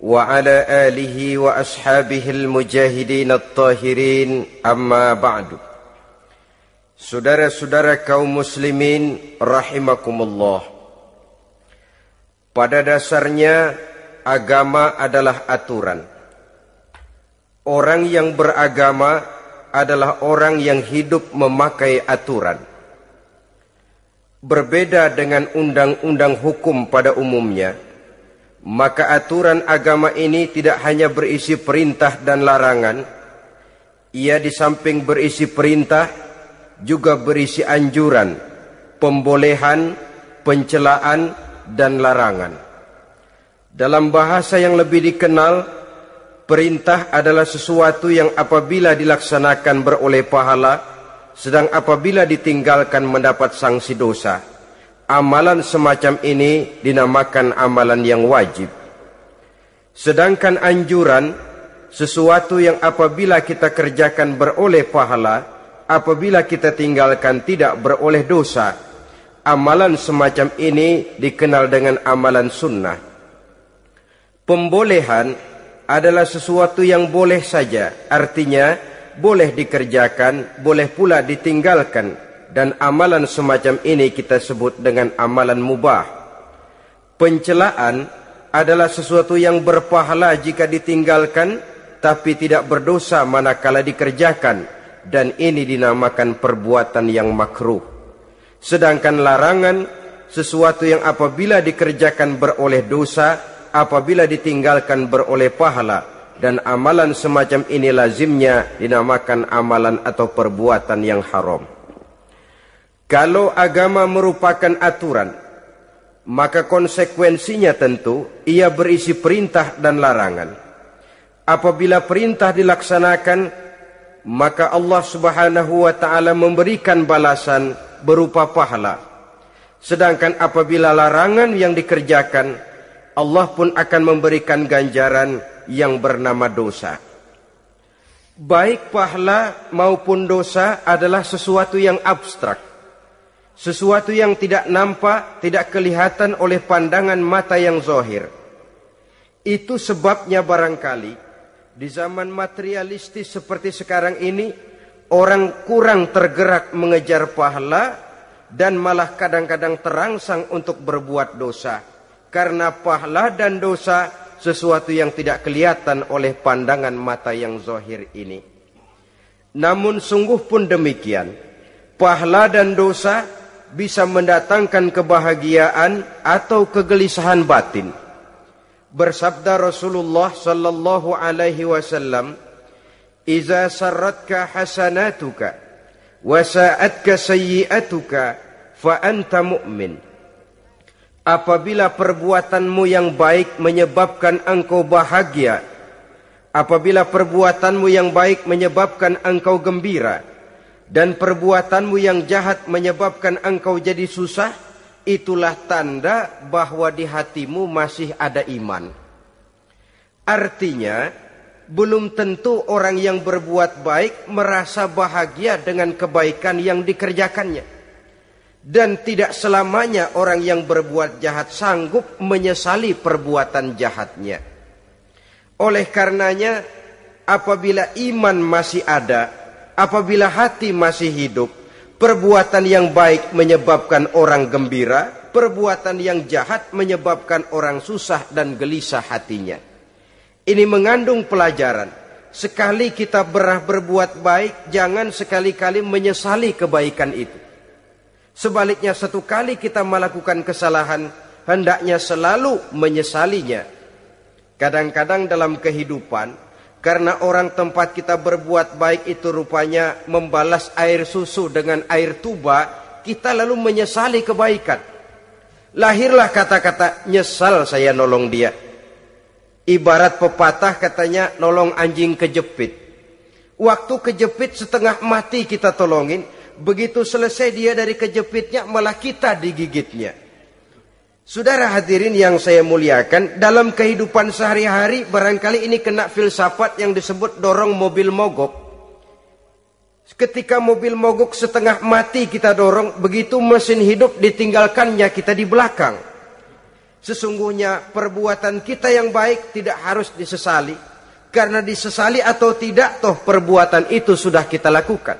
وعلى آله وأصحابه المجاهدين الطاهرين أما بعد Saudara-saudara kaum muslimin rahimakumullah Pada dasarnya agama adalah aturan Orang yang beragama adalah orang yang hidup memakai aturan Berbeda dengan undang-undang hukum pada umumnya maka aturan agama ini tidak hanya berisi perintah dan larangan, ia di samping berisi perintah juga berisi anjuran, pembolehan, pencelaan dan larangan. Dalam bahasa yang lebih dikenal, perintah adalah sesuatu yang apabila dilaksanakan beroleh pahala, sedang apabila ditinggalkan mendapat sanksi dosa amalan semacam ini dinamakan amalan yang wajib. Sedangkan anjuran sesuatu yang apabila kita kerjakan beroleh pahala, apabila kita tinggalkan tidak beroleh dosa. Amalan semacam ini dikenal dengan amalan sunnah. Pembolehan adalah sesuatu yang boleh saja, artinya boleh dikerjakan, boleh pula ditinggalkan dan amalan semacam ini kita sebut dengan amalan mubah. Pencelaan adalah sesuatu yang berpahala jika ditinggalkan tapi tidak berdosa manakala dikerjakan dan ini dinamakan perbuatan yang makruh. Sedangkan larangan sesuatu yang apabila dikerjakan beroleh dosa, apabila ditinggalkan beroleh pahala dan amalan semacam ini lazimnya dinamakan amalan atau perbuatan yang haram. Kalau agama merupakan aturan, maka konsekuensinya tentu ia berisi perintah dan larangan. Apabila perintah dilaksanakan, maka Allah Subhanahu wa taala memberikan balasan berupa pahala. Sedangkan apabila larangan yang dikerjakan, Allah pun akan memberikan ganjaran yang bernama dosa. Baik pahala maupun dosa adalah sesuatu yang abstrak sesuatu yang tidak nampak, tidak kelihatan oleh pandangan mata yang zohir. Itu sebabnya barangkali di zaman materialistis seperti sekarang ini orang kurang tergerak mengejar pahala dan malah kadang-kadang terangsang untuk berbuat dosa. Karena pahala dan dosa sesuatu yang tidak kelihatan oleh pandangan mata yang zohir ini. Namun sungguh pun demikian, pahala dan dosa bisa mendatangkan kebahagiaan atau kegelisahan batin. Bersabda Rasulullah sallallahu alaihi wasallam, "Iza sarratka hasanatuka wa sa'atka sayyi'atuka fa anta mu'min." Apabila perbuatanmu yang baik menyebabkan engkau bahagia, apabila perbuatanmu yang baik menyebabkan engkau gembira, dan perbuatanmu yang jahat menyebabkan engkau jadi susah, itulah tanda bahwa di hatimu masih ada iman. Artinya, belum tentu orang yang berbuat baik merasa bahagia dengan kebaikan yang dikerjakannya. Dan tidak selamanya orang yang berbuat jahat sanggup menyesali perbuatan jahatnya. Oleh karenanya, apabila iman masih ada, apabila hati masih hidup, perbuatan yang baik menyebabkan orang gembira, perbuatan yang jahat menyebabkan orang susah dan gelisah hatinya. Ini mengandung pelajaran. Sekali kita berah berbuat baik, jangan sekali-kali menyesali kebaikan itu. Sebaliknya satu kali kita melakukan kesalahan, hendaknya selalu menyesalinya. Kadang-kadang dalam kehidupan, karena orang tempat kita berbuat baik itu rupanya membalas air susu dengan air tuba, kita lalu menyesali kebaikan. Lahirlah kata-kata nyesal saya nolong dia. Ibarat pepatah katanya nolong anjing kejepit. Waktu kejepit setengah mati kita tolongin. Begitu selesai dia dari kejepitnya malah kita digigitnya. Saudara hadirin yang saya muliakan, dalam kehidupan sehari-hari barangkali ini kena filsafat yang disebut dorong mobil mogok. Ketika mobil mogok setengah mati kita dorong, begitu mesin hidup ditinggalkannya kita di belakang. Sesungguhnya perbuatan kita yang baik tidak harus disesali. Karena disesali atau tidak, toh perbuatan itu sudah kita lakukan.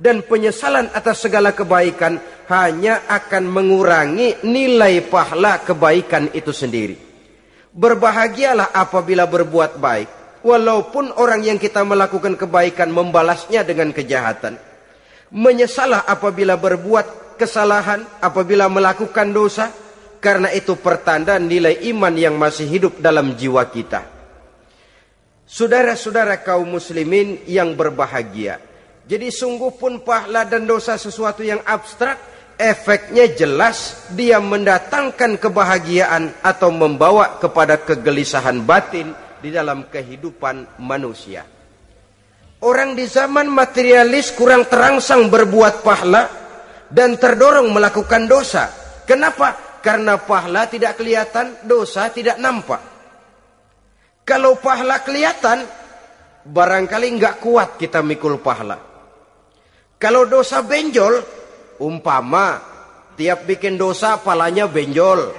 Dan penyesalan atas segala kebaikan hanya akan mengurangi nilai pahala kebaikan itu sendiri. Berbahagialah apabila berbuat baik walaupun orang yang kita melakukan kebaikan membalasnya dengan kejahatan. Menyesalah apabila berbuat kesalahan, apabila melakukan dosa, karena itu pertanda nilai iman yang masih hidup dalam jiwa kita. Saudara-saudara kaum muslimin yang berbahagia. Jadi sungguh pun pahala dan dosa sesuatu yang abstrak, efeknya jelas dia mendatangkan kebahagiaan atau membawa kepada kegelisahan batin, di dalam kehidupan manusia. Orang di zaman materialis kurang terangsang berbuat pahala dan terdorong melakukan dosa. Kenapa? Karena pahala tidak kelihatan, dosa tidak nampak. Kalau pahala kelihatan, barangkali nggak kuat kita mikul pahala. Kalau dosa benjol, umpama tiap bikin dosa palanya benjol.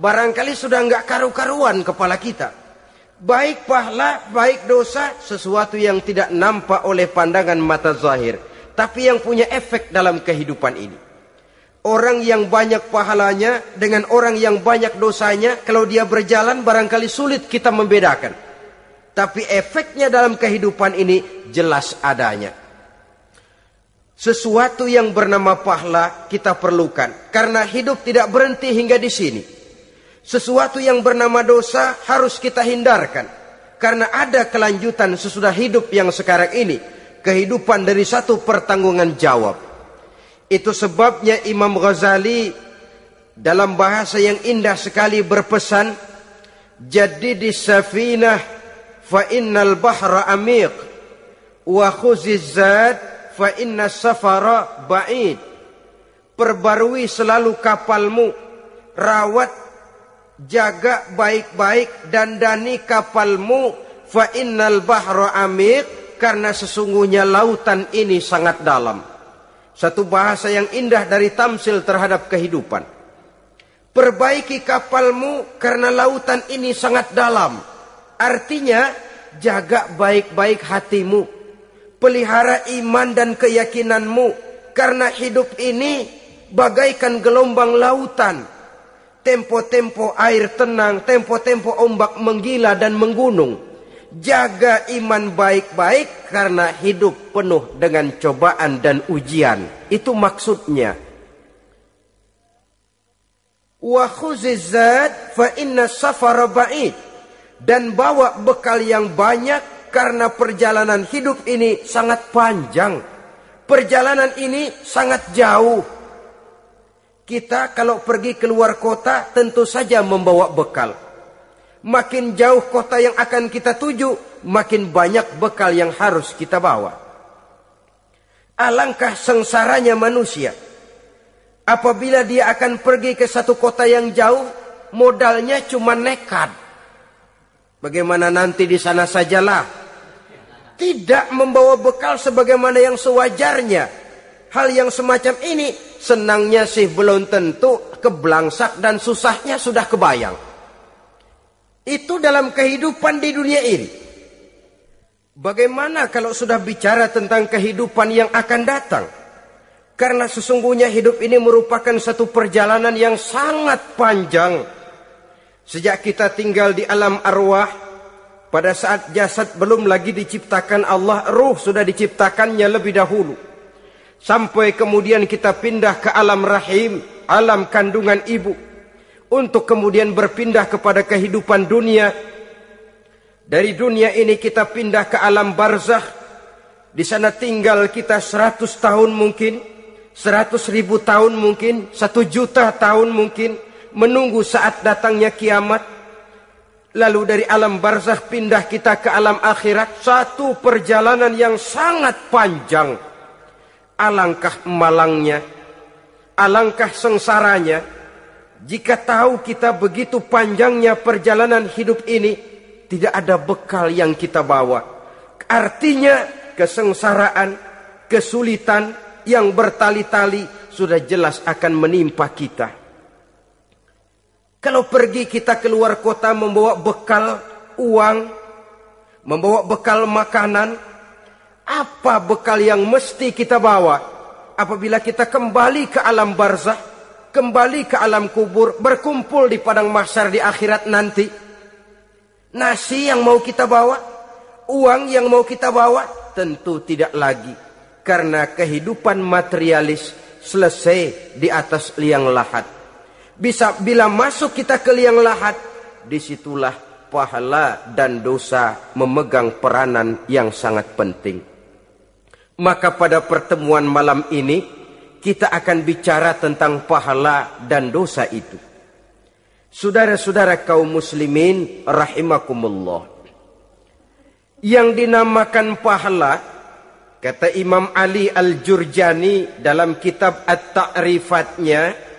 Barangkali sudah nggak karu-karuan kepala kita. Baik pahala, baik dosa, sesuatu yang tidak nampak oleh pandangan mata zahir. Tapi yang punya efek dalam kehidupan ini. Orang yang banyak pahalanya dengan orang yang banyak dosanya, kalau dia berjalan barangkali sulit kita membedakan. Tapi efeknya dalam kehidupan ini jelas adanya. Sesuatu yang bernama pahala kita perlukan. Karena hidup tidak berhenti hingga di sini. Sesuatu yang bernama dosa harus kita hindarkan. Karena ada kelanjutan sesudah hidup yang sekarang ini. Kehidupan dari satu pertanggungan jawab. Itu sebabnya Imam Ghazali dalam bahasa yang indah sekali berpesan. Jadi di safinah fa innal bahra amiq. Wa khuzizad fa inna safara ba'id. Perbarui selalu kapalmu. Rawat jaga baik-baik dan dani kapalmu fa innal bahra amik karena sesungguhnya lautan ini sangat dalam. Satu bahasa yang indah dari tamsil terhadap kehidupan. Perbaiki kapalmu karena lautan ini sangat dalam. Artinya jaga baik-baik hatimu. Pelihara iman dan keyakinanmu karena hidup ini bagaikan gelombang lautan tempo-tempo air tenang, tempo-tempo ombak menggila dan menggunung. Jaga iman baik-baik karena hidup penuh dengan cobaan dan ujian. Itu maksudnya. Wa khuzizat fa inna safara ba'id. Dan bawa bekal yang banyak karena perjalanan hidup ini sangat panjang. Perjalanan ini sangat jauh kita kalau pergi keluar kota tentu saja membawa bekal. Makin jauh kota yang akan kita tuju, makin banyak bekal yang harus kita bawa. Alangkah sengsaranya manusia. Apabila dia akan pergi ke satu kota yang jauh, modalnya cuma nekat. Bagaimana nanti di sana sajalah. Tidak membawa bekal sebagaimana yang sewajarnya. Hal yang semacam ini senangnya sih belum tentu keblangsak dan susahnya sudah kebayang. Itu dalam kehidupan di dunia ini. Bagaimana kalau sudah bicara tentang kehidupan yang akan datang? Karena sesungguhnya hidup ini merupakan satu perjalanan yang sangat panjang. Sejak kita tinggal di alam arwah, pada saat jasad belum lagi diciptakan Allah, ruh sudah diciptakannya lebih dahulu. Sampai kemudian kita pindah ke alam rahim, alam kandungan ibu. Untuk kemudian berpindah kepada kehidupan dunia. Dari dunia ini kita pindah ke alam barzakh. Di sana tinggal kita seratus tahun mungkin. Seratus ribu tahun mungkin. Satu juta tahun mungkin. Menunggu saat datangnya kiamat. Lalu dari alam barzah pindah kita ke alam akhirat. Satu perjalanan yang sangat panjang. Alangkah malangnya. Alangkah sengsaranya. Jika tahu kita begitu panjangnya perjalanan hidup ini. Tidak ada bekal yang kita bawa. Artinya kesengsaraan, kesulitan yang bertali-tali sudah jelas akan menimpa kita. Kalau pergi kita keluar kota membawa bekal uang, membawa bekal makanan, apa bekal yang mesti kita bawa apabila kita kembali ke alam barzah, kembali ke alam kubur, berkumpul di padang mahsyar di akhirat nanti? Nasi yang mau kita bawa, uang yang mau kita bawa, tentu tidak lagi. Karena kehidupan materialis selesai di atas liang lahat bisa bila masuk kita ke liang lahat, di situlah pahala dan dosa memegang peranan yang sangat penting. Maka pada pertemuan malam ini, kita akan bicara tentang pahala dan dosa itu. Saudara-saudara kaum muslimin rahimakumullah. Yang dinamakan pahala, kata Imam Ali Al-Jurjani dalam kitab At-Ta'rifatnya,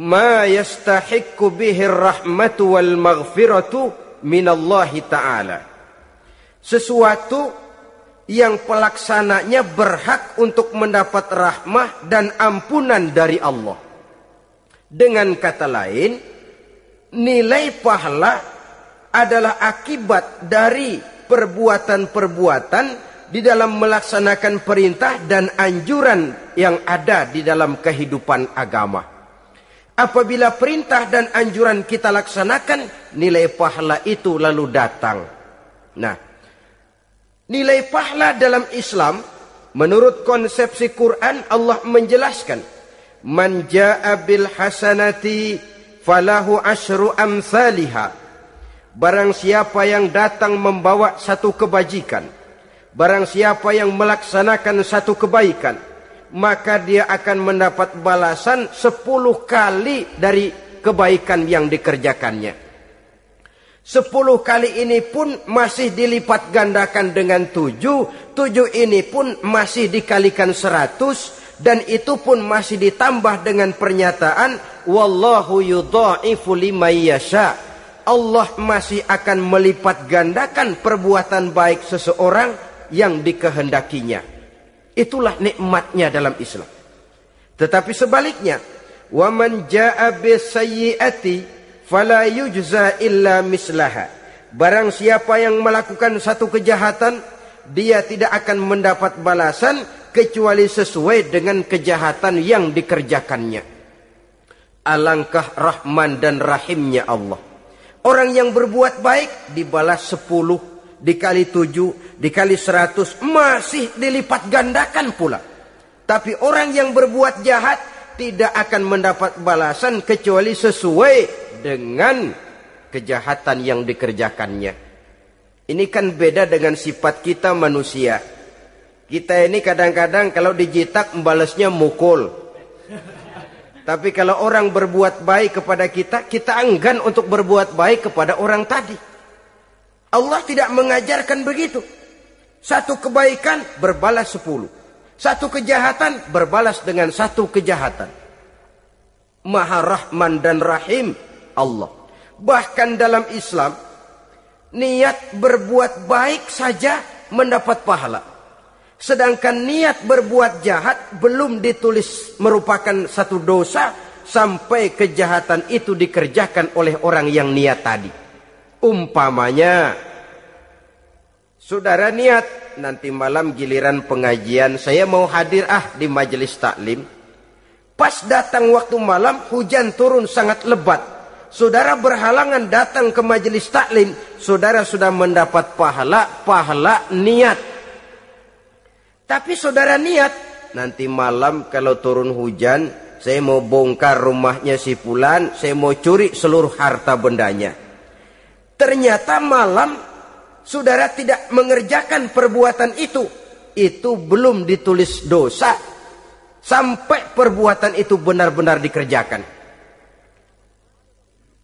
ma yastahiqqu bihi rahmatu wal maghfiratu Allah taala. Sesuatu yang pelaksananya berhak untuk mendapat rahmah dan ampunan dari Allah. Dengan kata lain nilai pahala adalah akibat dari perbuatan-perbuatan di dalam melaksanakan perintah dan anjuran yang ada di dalam kehidupan agama Apabila perintah dan anjuran kita laksanakan, nilai pahala itu lalu datang. Nah, nilai pahala dalam Islam menurut konsepsi Quran Allah menjelaskan, "Man jaa bil hasanati falahu asyru amsalha." Barang siapa yang datang membawa satu kebajikan, barang siapa yang melaksanakan satu kebaikan, maka dia akan mendapat balasan sepuluh kali dari kebaikan yang dikerjakannya. Sepuluh kali ini pun masih dilipat gandakan dengan tujuh. Tujuh ini pun masih dikalikan seratus. Dan itu pun masih ditambah dengan pernyataan. Wallahu yudha'ifu limayyasha. Allah masih akan melipat gandakan perbuatan baik seseorang yang dikehendakinya. Itulah nikmatnya dalam Islam. Tetapi sebaliknya, wa man bisayyi'ati fala yujza illa mislaha. Barang siapa yang melakukan satu kejahatan, dia tidak akan mendapat balasan kecuali sesuai dengan kejahatan yang dikerjakannya. Alangkah rahman dan rahimnya Allah. Orang yang berbuat baik dibalas sepuluh dikali tujuh, dikali seratus, masih dilipat gandakan pula. Tapi orang yang berbuat jahat tidak akan mendapat balasan kecuali sesuai dengan kejahatan yang dikerjakannya. Ini kan beda dengan sifat kita manusia. Kita ini kadang-kadang kalau dijitak membalasnya mukul. Tapi kalau orang berbuat baik kepada kita, kita enggan untuk berbuat baik kepada orang tadi. Allah tidak mengajarkan begitu. Satu kebaikan berbalas sepuluh. Satu kejahatan berbalas dengan satu kejahatan. Maha Rahman dan Rahim Allah. Bahkan dalam Islam, niat berbuat baik saja mendapat pahala. Sedangkan niat berbuat jahat belum ditulis merupakan satu dosa sampai kejahatan itu dikerjakan oleh orang yang niat tadi. Umpamanya, saudara niat nanti malam giliran pengajian saya mau hadir ah di majelis taklim. Pas datang waktu malam hujan turun sangat lebat. Saudara berhalangan datang ke majelis taklim, saudara sudah mendapat pahala, pahala niat. Tapi saudara niat, nanti malam kalau turun hujan, saya mau bongkar rumahnya si Fulan, saya mau curi seluruh harta bendanya. Ternyata malam saudara tidak mengerjakan perbuatan itu. Itu belum ditulis dosa. Sampai perbuatan itu benar-benar dikerjakan.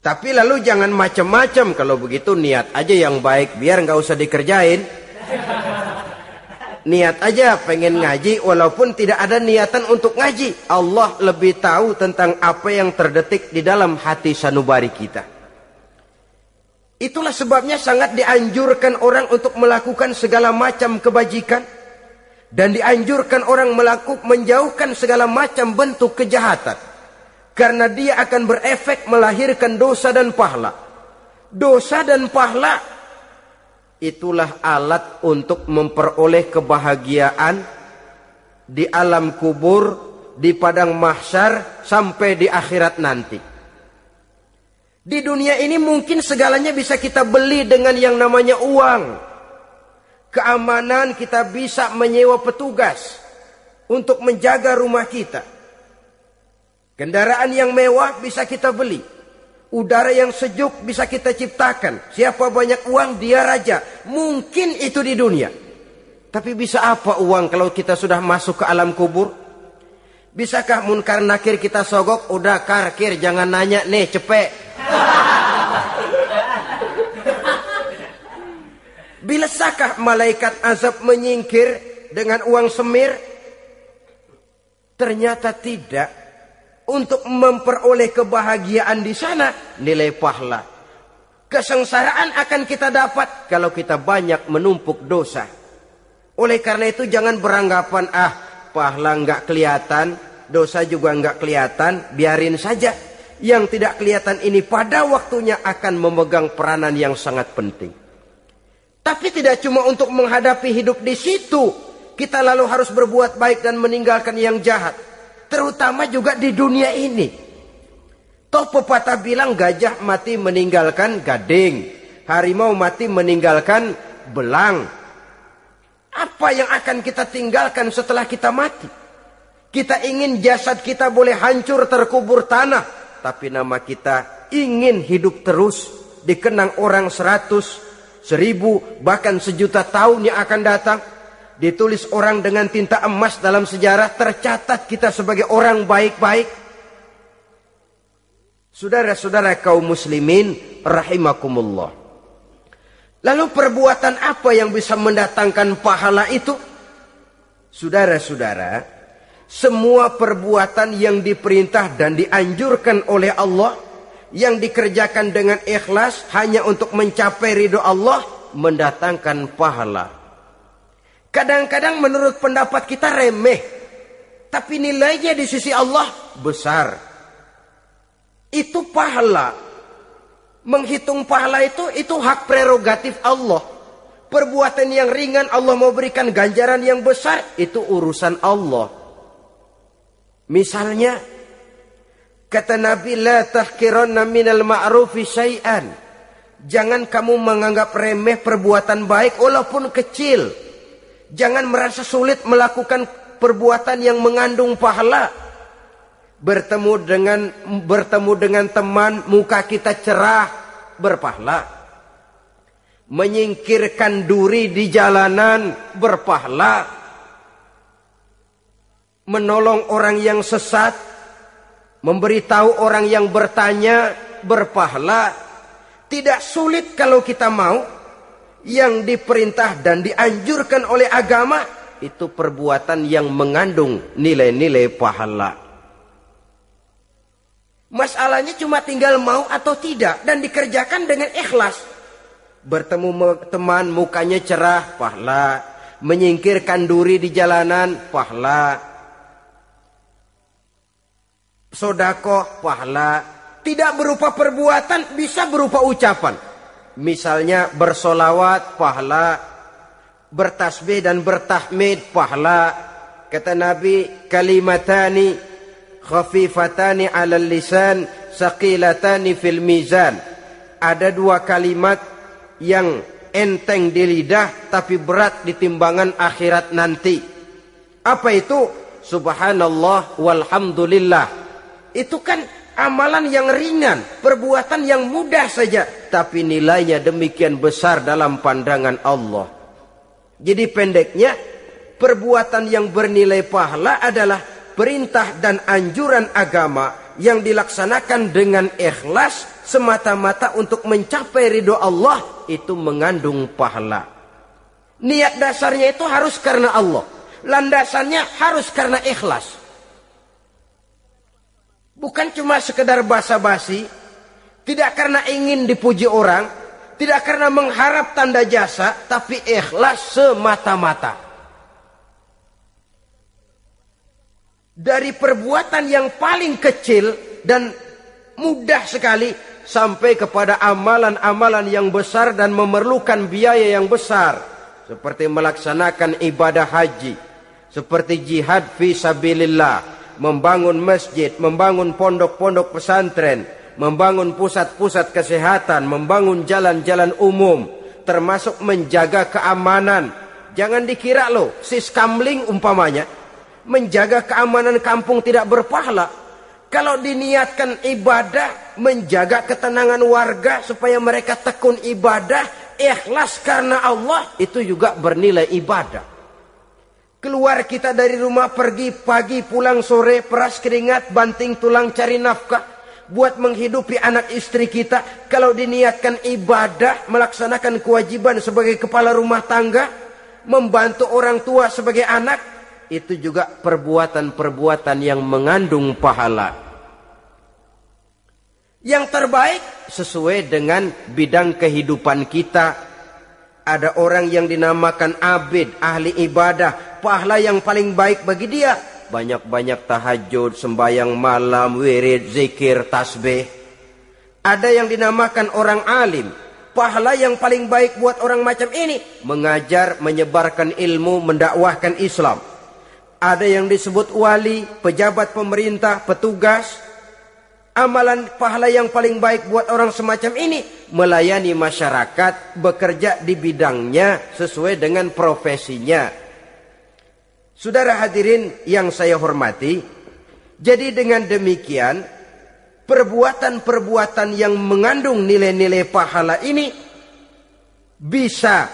Tapi lalu jangan macam-macam kalau begitu niat aja yang baik biar nggak usah dikerjain. Niat aja pengen ngaji walaupun tidak ada niatan untuk ngaji. Allah lebih tahu tentang apa yang terdetik di dalam hati sanubari kita. Itulah sebabnya sangat dianjurkan orang untuk melakukan segala macam kebajikan dan dianjurkan orang melakukan menjauhkan segala macam bentuk kejahatan karena dia akan berefek melahirkan dosa dan pahala. Dosa dan pahala itulah alat untuk memperoleh kebahagiaan di alam kubur, di padang mahsyar sampai di akhirat nanti. Di dunia ini mungkin segalanya bisa kita beli dengan yang namanya uang. Keamanan kita bisa menyewa petugas untuk menjaga rumah kita. Kendaraan yang mewah bisa kita beli. Udara yang sejuk bisa kita ciptakan. Siapa banyak uang, dia raja. Mungkin itu di dunia. Tapi bisa apa uang kalau kita sudah masuk ke alam kubur? Bisakah munkar nakir kita sogok? Udah karkir, jangan nanya. Nih, cepet. Bilasakah malaikat azab menyingkir dengan uang semir? Ternyata tidak untuk memperoleh kebahagiaan di sana nilai pahala. Kesengsaraan akan kita dapat kalau kita banyak menumpuk dosa. Oleh karena itu jangan beranggapan ah pahala nggak kelihatan, dosa juga nggak kelihatan, biarin saja. Yang tidak kelihatan ini pada waktunya akan memegang peranan yang sangat penting. Tapi tidak cuma untuk menghadapi hidup di situ, kita lalu harus berbuat baik dan meninggalkan yang jahat terutama juga di dunia ini. Toh pepatah bilang gajah mati meninggalkan gading, harimau mati meninggalkan belang. Apa yang akan kita tinggalkan setelah kita mati? Kita ingin jasad kita boleh hancur terkubur tanah, tapi nama kita ingin hidup terus dikenang orang seratus, seribu, bahkan sejuta tahun yang akan datang ditulis orang dengan tinta emas dalam sejarah, tercatat kita sebagai orang baik-baik. Saudara-saudara kaum muslimin rahimakumullah. Lalu perbuatan apa yang bisa mendatangkan pahala itu? Saudara-saudara, semua perbuatan yang diperintah dan dianjurkan oleh Allah yang dikerjakan dengan ikhlas hanya untuk mencapai ridho Allah mendatangkan pahala. Kadang-kadang menurut pendapat kita remeh. Tapi nilainya di sisi Allah besar. Itu pahala. Menghitung pahala itu, itu hak prerogatif Allah. Perbuatan yang ringan Allah mau berikan ganjaran yang besar, itu urusan Allah. Misalnya, kata Nabi, La tahkiranna minal ma'rufi syai'an. Jangan kamu menganggap remeh perbuatan baik walaupun kecil. Jangan merasa sulit melakukan perbuatan yang mengandung pahala. Bertemu dengan bertemu dengan teman, muka kita cerah, berpahala. Menyingkirkan duri di jalanan, berpahala. Menolong orang yang sesat, memberitahu orang yang bertanya, berpahala. Tidak sulit kalau kita mau yang diperintah dan dianjurkan oleh agama itu perbuatan yang mengandung nilai-nilai pahala. Masalahnya cuma tinggal mau atau tidak dan dikerjakan dengan ikhlas. Bertemu teman mukanya cerah, pahala. Menyingkirkan duri di jalanan, pahala. Sodako, pahala. Tidak berupa perbuatan, bisa berupa ucapan. Misalnya bersolawat pahala, bertasbih dan bertahmid pahala. Kata Nabi, kalimatani khafifatani ala lisan, saqilatani fil mizan. Ada dua kalimat yang enteng di lidah tapi berat di timbangan akhirat nanti. Apa itu? Subhanallah walhamdulillah. Itu kan amalan yang ringan, perbuatan yang mudah saja, tapi nilainya demikian besar dalam pandangan Allah. Jadi pendeknya, perbuatan yang bernilai pahala adalah perintah dan anjuran agama yang dilaksanakan dengan ikhlas semata-mata untuk mencapai ridho Allah itu mengandung pahala. Niat dasarnya itu harus karena Allah. Landasannya harus karena ikhlas. Bukan cuma sekedar basa-basi, tidak karena ingin dipuji orang, tidak karena mengharap tanda jasa, tapi ikhlas semata-mata. Dari perbuatan yang paling kecil dan mudah sekali sampai kepada amalan-amalan yang besar dan memerlukan biaya yang besar. Seperti melaksanakan ibadah haji seperti jihad fi sabilillah membangun masjid membangun pondok-pondok pesantren membangun pusat-pusat kesehatan membangun jalan-jalan umum termasuk menjaga keamanan. Jangan dikira loh sis kamling umpamanya menjaga keamanan kampung tidak berpahala. Kalau diniatkan ibadah, menjaga ketenangan warga supaya mereka tekun ibadah, ikhlas karena Allah, itu juga bernilai ibadah. Keluar kita dari rumah pergi pagi pulang sore peras keringat banting tulang cari nafkah buat menghidupi anak istri kita kalau diniatkan ibadah melaksanakan kewajiban sebagai kepala rumah tangga membantu orang tua sebagai anak itu juga perbuatan-perbuatan yang mengandung pahala. Yang terbaik sesuai dengan bidang kehidupan kita. Ada orang yang dinamakan abid, ahli ibadah, pahala yang paling baik bagi dia. Banyak-banyak tahajud, sembahyang malam, wirid, zikir, tasbih. Ada yang dinamakan orang alim, pahala yang paling baik buat orang macam ini mengajar, menyebarkan ilmu, mendakwahkan Islam ada yang disebut wali, pejabat pemerintah, petugas. Amalan pahala yang paling baik buat orang semacam ini melayani masyarakat, bekerja di bidangnya sesuai dengan profesinya. Saudara hadirin yang saya hormati, jadi dengan demikian perbuatan-perbuatan yang mengandung nilai-nilai pahala ini bisa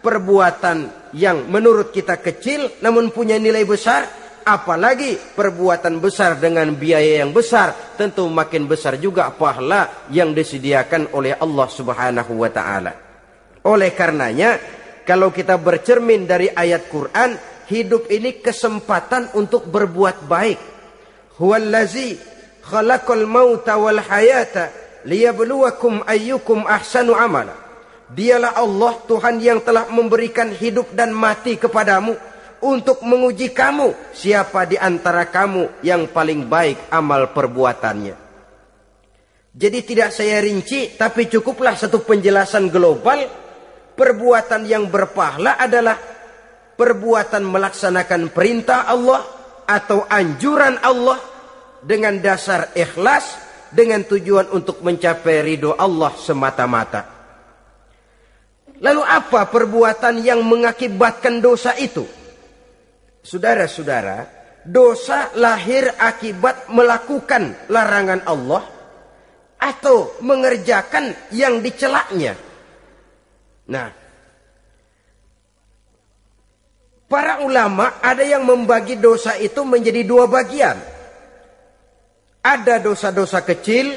perbuatan yang menurut kita kecil namun punya nilai besar apalagi perbuatan besar dengan biaya yang besar tentu makin besar juga pahala yang disediakan oleh Allah Subhanahu wa taala. Oleh karenanya kalau kita bercermin dari ayat Quran hidup ini kesempatan untuk berbuat baik. Huwallazi khalaqal mauta wal hayata liyabluwakum ayyukum ahsanu amala. Dialah Allah Tuhan yang telah memberikan hidup dan mati kepadamu untuk menguji kamu siapa di antara kamu yang paling baik amal perbuatannya. Jadi tidak saya rinci tapi cukuplah satu penjelasan global perbuatan yang berpahala adalah perbuatan melaksanakan perintah Allah atau anjuran Allah dengan dasar ikhlas dengan tujuan untuk mencapai ridho Allah semata-mata. Lalu apa perbuatan yang mengakibatkan dosa itu? Saudara-saudara, dosa lahir akibat melakukan larangan Allah atau mengerjakan yang dicelaknya. Nah, para ulama ada yang membagi dosa itu menjadi dua bagian. Ada dosa-dosa kecil,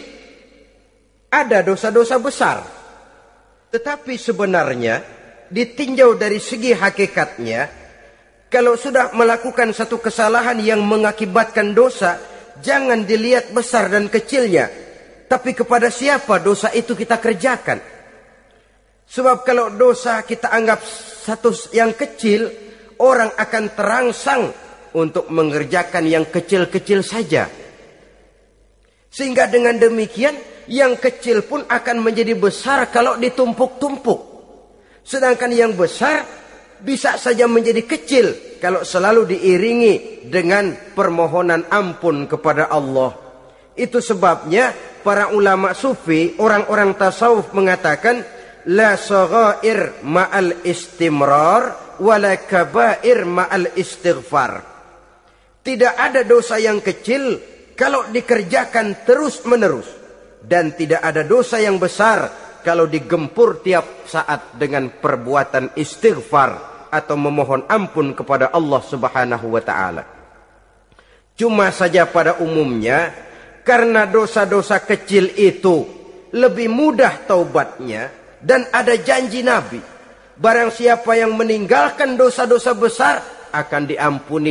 ada dosa-dosa besar. Tetapi sebenarnya ditinjau dari segi hakikatnya kalau sudah melakukan satu kesalahan yang mengakibatkan dosa jangan dilihat besar dan kecilnya. Tapi kepada siapa dosa itu kita kerjakan? Sebab kalau dosa kita anggap satu yang kecil orang akan terangsang untuk mengerjakan yang kecil-kecil saja. Sehingga dengan demikian yang kecil pun akan menjadi besar kalau ditumpuk-tumpuk. Sedangkan yang besar bisa saja menjadi kecil kalau selalu diiringi dengan permohonan ampun kepada Allah. Itu sebabnya para ulama sufi, orang-orang tasawuf mengatakan la saghair ma'al istimrar wala kabair ma'al istighfar. Tidak ada dosa yang kecil kalau dikerjakan terus-menerus dan tidak ada dosa yang besar kalau digempur tiap saat dengan perbuatan istighfar atau memohon ampun kepada Allah Subhanahu wa taala. Cuma saja pada umumnya karena dosa-dosa kecil itu lebih mudah taubatnya dan ada janji Nabi. Barang siapa yang meninggalkan dosa-dosa besar akan diampuni